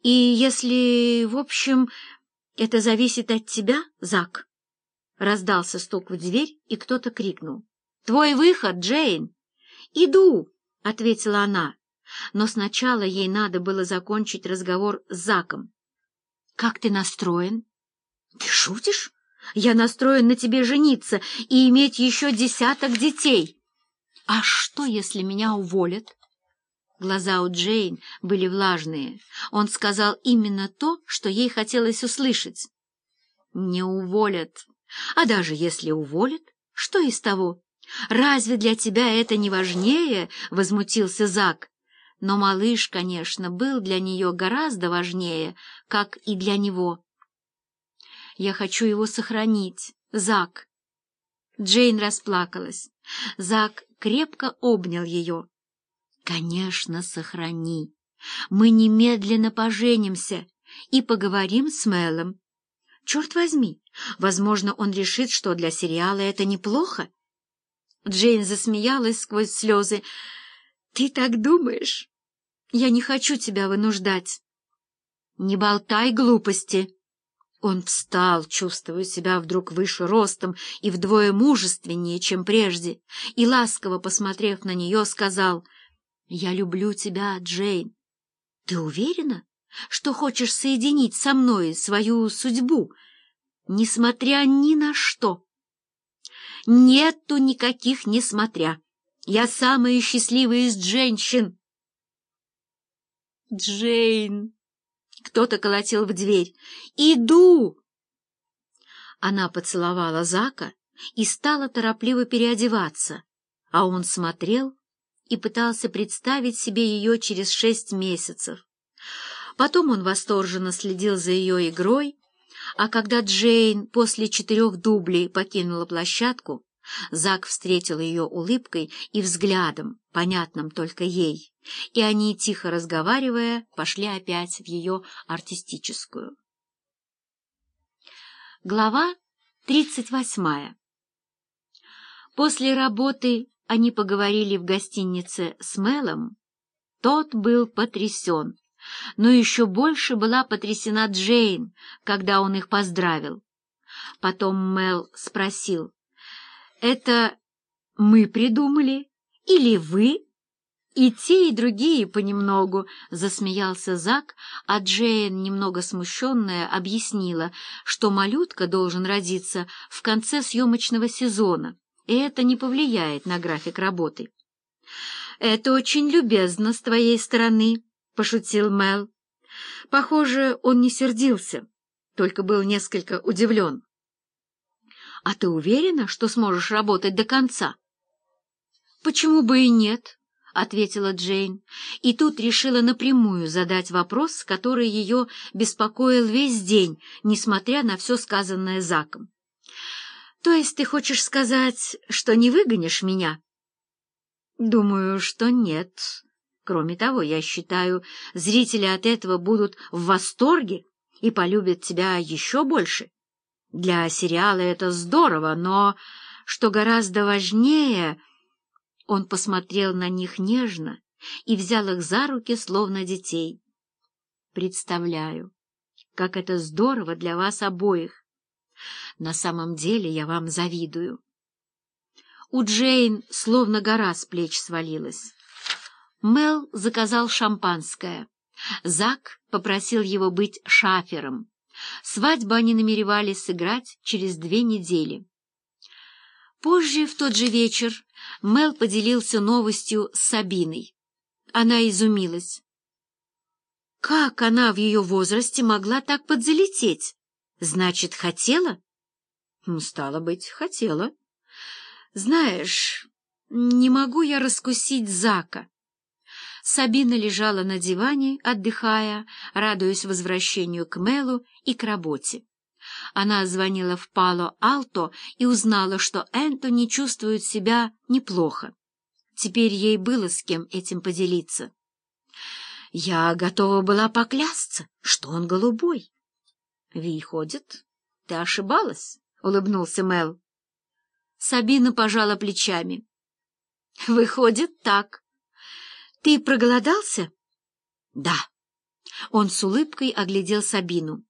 И если, в общем, это зависит от тебя, Зак? Раздался стук в дверь, и кто-то крикнул. «Твой выход, Джейн!» «Иду!» — ответила она. Но сначала ей надо было закончить разговор с Заком. «Как ты настроен?» «Ты шутишь? Я настроен на тебе жениться и иметь еще десяток детей!» «А что, если меня уволят?» Глаза у Джейн были влажные. Он сказал именно то, что ей хотелось услышать. «Не уволят. А даже если уволят, что из того? Разве для тебя это не важнее?» — возмутился Зак. Но малыш, конечно, был для нее гораздо важнее, как и для него. «Я хочу его сохранить, Зак». Джейн расплакалась. Зак крепко обнял ее. «Конечно, сохрани. Мы немедленно поженимся и поговорим с Мэлом. Черт возьми, возможно, он решит, что для сериала это неплохо». Джейн засмеялась сквозь слезы. «Ты так думаешь? Я не хочу тебя вынуждать». «Не болтай глупости». Он встал, чувствуя себя вдруг выше ростом и вдвое мужественнее, чем прежде, и, ласково посмотрев на нее, сказал — «Я люблю тебя, Джейн. Ты уверена, что хочешь соединить со мной свою судьбу, несмотря ни на что?» «Нету никаких «несмотря». Я самая счастливая из женщин». «Джейн!» Кто-то колотил в дверь. «Иду!» Она поцеловала Зака и стала торопливо переодеваться, а он смотрел и пытался представить себе ее через шесть месяцев. Потом он восторженно следил за ее игрой, а когда Джейн после четырех дублей покинула площадку, Зак встретил ее улыбкой и взглядом, понятным только ей, и они, тихо разговаривая, пошли опять в ее артистическую. Глава тридцать восьмая После работы они поговорили в гостинице с Мелом, тот был потрясен, но еще больше была потрясена Джейн, когда он их поздравил. Потом Мел спросил, «Это мы придумали или вы?» «И те, и другие понемногу», — засмеялся Зак, а Джейн, немного смущенная, объяснила, что малютка должен родиться в конце съемочного сезона и это не повлияет на график работы. «Это очень любезно с твоей стороны», — пошутил Мел. Похоже, он не сердился, только был несколько удивлен. «А ты уверена, что сможешь работать до конца?» «Почему бы и нет?» — ответила Джейн, и тут решила напрямую задать вопрос, который ее беспокоил весь день, несмотря на все сказанное Заком. То есть ты хочешь сказать, что не выгонишь меня? Думаю, что нет. Кроме того, я считаю, зрители от этого будут в восторге и полюбят тебя еще больше. Для сериала это здорово, но, что гораздо важнее, он посмотрел на них нежно и взял их за руки, словно детей. Представляю, как это здорово для вас обоих на самом деле я вам завидую. У Джейн словно гора с плеч свалилась. Мел заказал шампанское. Зак попросил его быть шафером. Свадьбу они намеревались сыграть через две недели. Позже, в тот же вечер, Мел поделился новостью с Сабиной. Она изумилась. Как она в ее возрасте могла так подзалететь? Значит, хотела? Ну, стало быть, хотела. Знаешь, не могу я раскусить Зака. Сабина лежала на диване, отдыхая, радуясь возвращению к Мелу и к работе. Она звонила в Пало-Алто и узнала, что Энтони чувствует себя неплохо. Теперь ей было с кем этим поделиться. Я готова была поклясться, что он голубой. «Выходит, ты ошибалась?» — улыбнулся Мел. Сабина пожала плечами. «Выходит, так. Ты проголодался?» «Да. Он с улыбкой оглядел Сабину.